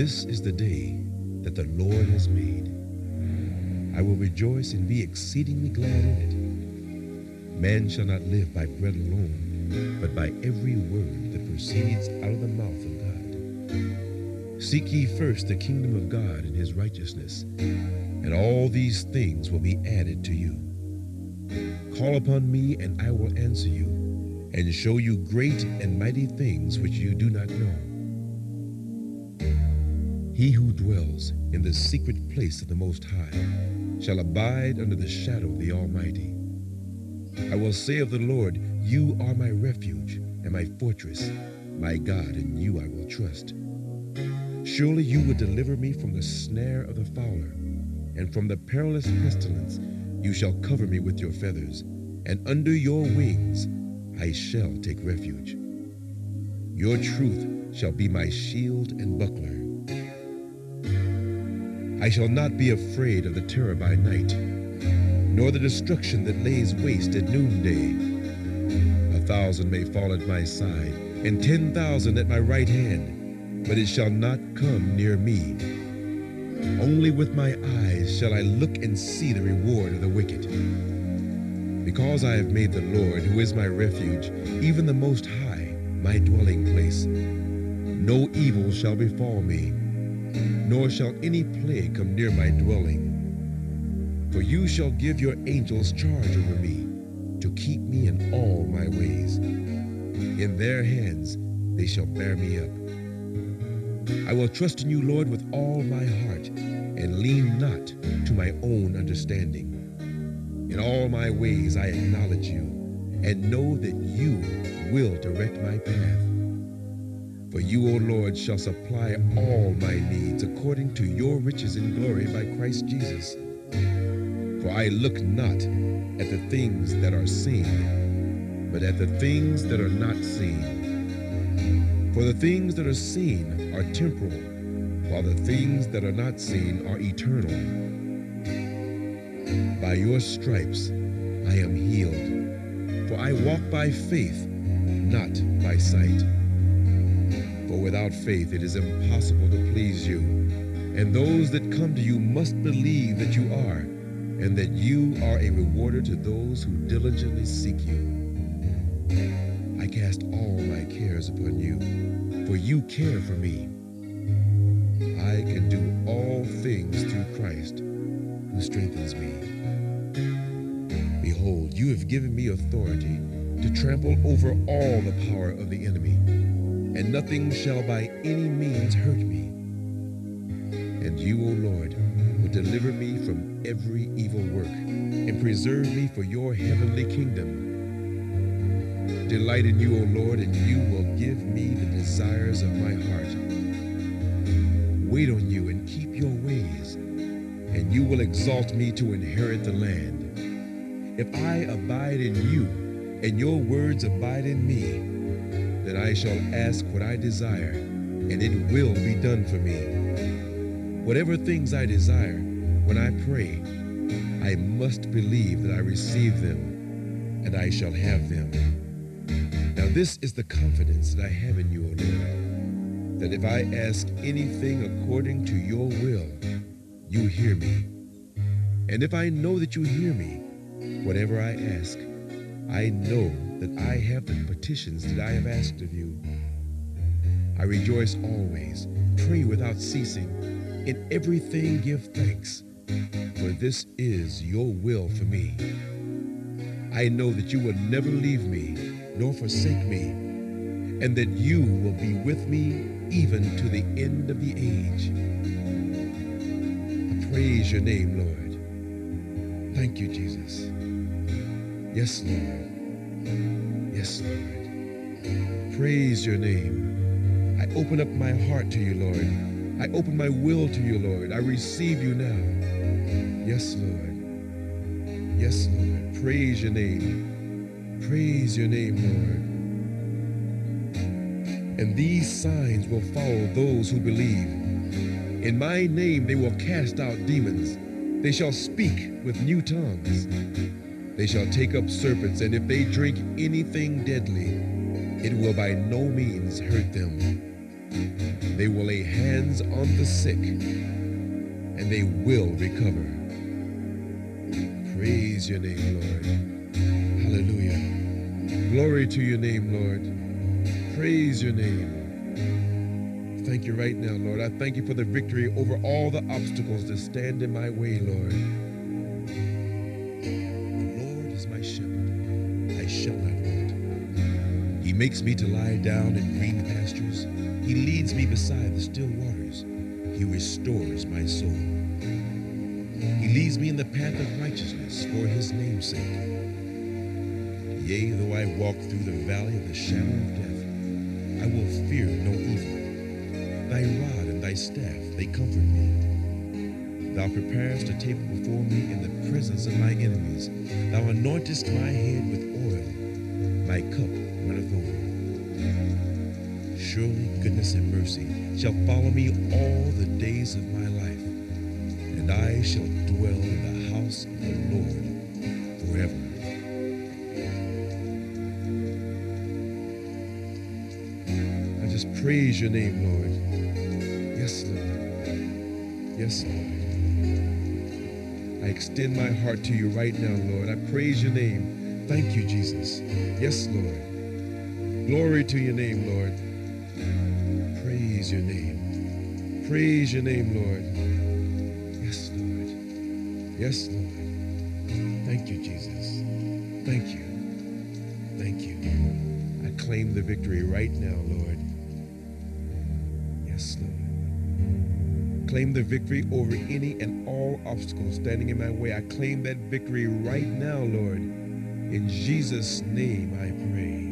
This is the day that the Lord has made. I will rejoice and be exceedingly glad in it. Man shall not live by bread alone, but by every word that proceeds out of the mouth of God. Seek ye first the kingdom of God and his righteousness, and all these things will be added to you. Call upon me, and I will answer you, and show you great and mighty things which you do not know. He who dwells in the secret place of the Most High shall abide under the shadow of the Almighty. I will say of the Lord, You are my refuge and my fortress, my God, in you I will trust. Surely you will deliver me from the snare of the fowler, and from the perilous pestilence you shall cover me with your feathers, and under your wings I shall take refuge. Your truth shall be my shield and buckler. I shall not be afraid of the terror by night, nor the destruction that lays waste at noonday. A thousand may fall at my side, and ten thousand at my right hand, but it shall not come near me. Only with my eyes shall I look and see the reward of the wicked. Because I have made the Lord, who is my refuge, even the Most High, my dwelling place, no evil shall befall me nor shall any plague come near my dwelling. For you shall give your angels charge over me, to keep me in all my ways. In their hands they shall bear me up. I will trust in you, Lord, with all my heart, and lean not to my own understanding. In all my ways I acknowledge you, and know that you will direct my path. For you, O Lord, shall supply all my needs according to your riches in glory by Christ Jesus. For I look not at the things that are seen, but at the things that are not seen. For the things that are seen are temporal, while the things that are not seen are eternal. By your stripes I am healed, for I walk by faith, not by sight. For without faith it is impossible to please you. And those that come to you must believe that you are, and that you are a rewarder to those who diligently seek you. I cast all my cares upon you, for you care for me. I can do all things through Christ, who strengthens me. Behold, you have given me authority to trample over all the power of the enemy and nothing shall by any means hurt me. And you, O Lord, will deliver me from every evil work and preserve me for your heavenly kingdom. Delight in you, O Lord, and you will give me the desires of my heart. Wait on you and keep your ways, and you will exalt me to inherit the land. If I abide in you, and your words abide in me, then I shall ask what I desire, and it will be done for me. Whatever things I desire, when I pray, I must believe that I receive them, and I shall have them. Now, this is the confidence that I have in you, O Lord, that if I ask anything according to your will, you hear me. And if I know that you hear me, whatever I ask, I know that I have the petitions that I have asked of you. I rejoice always, pray without ceasing, in everything give thanks, for this is your will for me. I know that you will never leave me nor forsake me, and that you will be with me even to the end of the age. Praise your name, Lord. Thank you, Jesus. Yes, Lord. Yes, Lord. Praise your name. I open up my heart to you, Lord. I open my will to you, Lord. I receive you now. Yes, Lord. Yes, Lord. Praise your name. Praise your name, Lord. And these signs will follow those who believe. In my name they will cast out demons. They shall speak with new tongues. They shall take up serpents, and if they drink anything deadly, it will by no means hurt them. They will lay hands on the sick and they will recover. Praise your name, Lord. Hallelujah. Glory to your name, Lord. Praise your name. Thank you right now, Lord. I thank you for the victory over all the obstacles that stand in my way, Lord. The Lord is my shepherd. I shall not want. He makes me to lie down in green pastures. He leads me beside the still waters. He restores my soul. He leads me in the path of righteousness for his name's sake. Yea, though I walk through the valley of the shadow of death, I will fear staff, they comfort me. Thou preparest a table before me in the presence of my enemies. Thou anointest my head with oil. My cup runneth over. Surely goodness and mercy shall follow me all the days of my life, and I shall dwell in the house of the Lord forever. I just praise your name, Lord. Yes, Lord. Yes, Lord. I extend my heart to you right now, Lord. I praise your name. Thank you, Jesus. Yes, Lord. Glory to your name, Lord. Praise your name. Praise your name, Lord. Yes, Lord. Yes, Lord. Thank you, Jesus. Thank you. Thank you. I claim the victory right now, Lord. Yes, Lord. Claim the victory over any and all obstacles standing in my way. I claim that victory right now, Lord. In Jesus' name I pray.